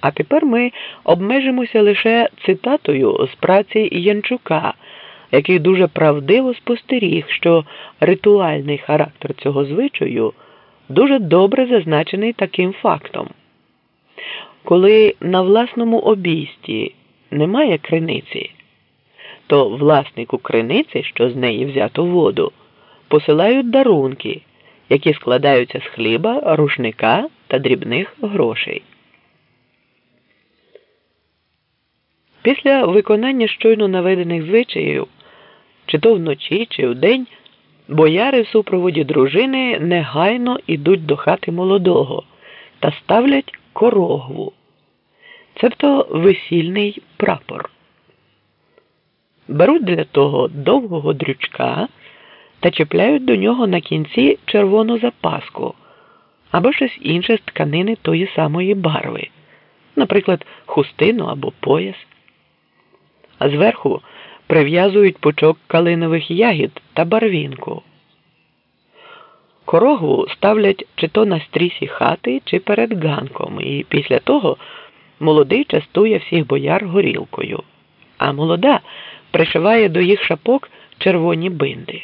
А тепер ми обмежимося лише цитатою з праці Янчука, який дуже правдиво спостеріг, що ритуальний характер цього звичаю дуже добре зазначений таким фактом. Коли на власному обійсті немає криниці, то власнику криниці, що з неї взято воду, посилають дарунки, які складаються з хліба, рушника та дрібних грошей. Після виконання щойно наведених звичаїв, чи то вночі, чи вдень, бояри в супроводі дружини негайно ідуть до хати молодого та ставлять корогву, цебто весільний прапор. Беруть для того довгого дрючка та чіпляють до нього на кінці червону запаску або щось інше з тканини тої самої барви, наприклад, хустину або пояс а зверху прив'язують пучок калинових ягід та барвінку. Корогу ставлять чи то на стрісі хати, чи перед ганком, і після того молодий частує всіх бояр горілкою, а молода пришиває до їх шапок червоні бинди.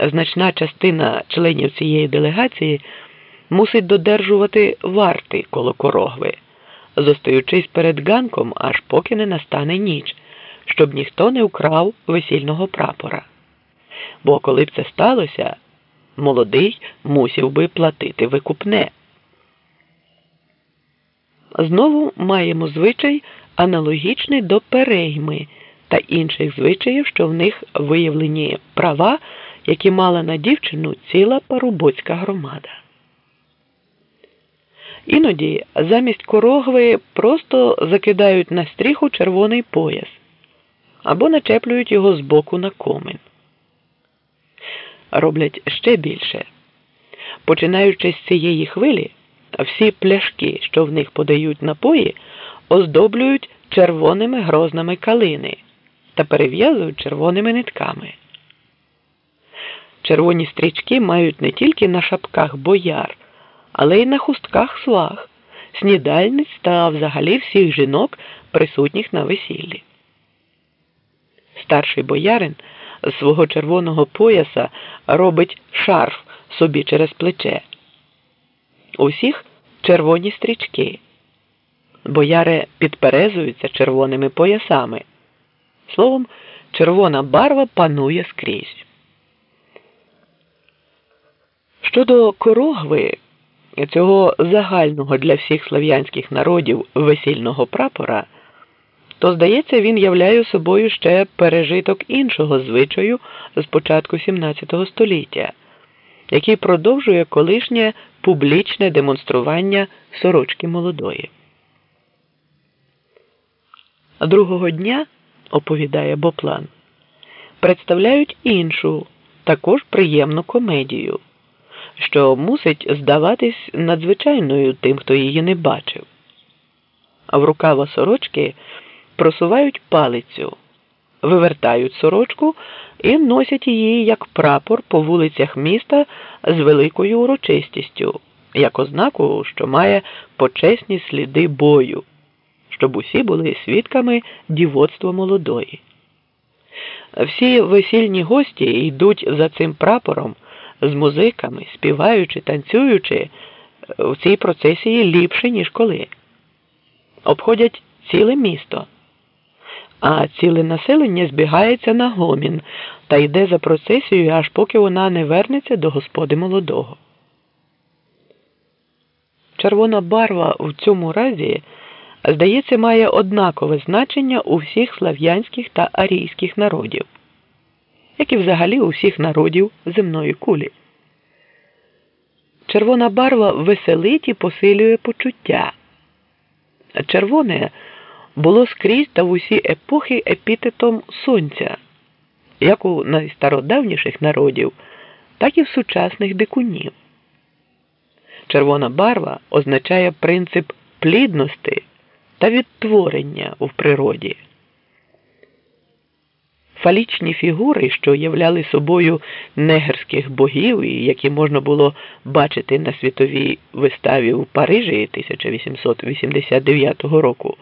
Значна частина членів цієї делегації мусить додержувати варти коло корогви зостаючись перед ганком, аж поки не настане ніч, щоб ніхто не вкрав весільного прапора. Бо коли б це сталося, молодий мусів би платити викупне. Знову маємо звичай аналогічний до перейми та інших звичаїв, що в них виявлені права, які мала на дівчину ціла парубоцька громада. Іноді замість корогви просто закидають на стріху червоний пояс або начеплюють його збоку на комин. Роблять ще більше. Починаючи з цієї хвилі, всі пляшки, що в них подають напої, оздоблюють червоними грознами калини та перев'язують червоними нитками. Червоні стрічки мають не тільки на шапках бояр але й на хустках свах, снідальниць та взагалі всіх жінок, присутніх на весіллі. Старший боярин з свого червоного пояса робить шарф собі через плече. Усіх червоні стрічки. Бояри підперезуються червоними поясами. Словом, червона барва панує скрізь. Щодо корогви цього загального для всіх слов'янських народів весільного прапора, то, здається, він являє собою ще пережиток іншого звичаю з початку XVII століття, який продовжує колишнє публічне демонстрування сорочки молодої. Другого дня, оповідає Боплан, представляють іншу, також приємну комедію що мусить здаватись надзвичайною тим, хто її не бачив. А в рукава сорочки просувають палицю, вивертають сорочку і носять її як прапор по вулицях міста з великою урочистістю, як ознаку, що має почесні сліди бою, щоб усі були свідками дівоцтва молодої. Всі весільні гості йдуть за цим прапором з музиками, співаючи, танцюючи в цій процесії ліпше, ніж коли. Обходять ціле місто, а ціле населення збігається на гомін та йде за процесією, аж поки вона не вернеться до господи молодого. Червона барва в цьому разі, здається, має однакове значення у всіх слав'янських та арійських народів як і взагалі у всіх народів земної кулі. Червона барва веселить і посилює почуття. Червоне було скрізь та в усі епохи епітетом сонця, як у найстародавніших народів, так і в сучасних дикунів. Червона барва означає принцип плідності та відтворення в природі. Фалічні фігури, що являли собою негерських богів, які можна було бачити на світовій виставі у Парижі 1889 року,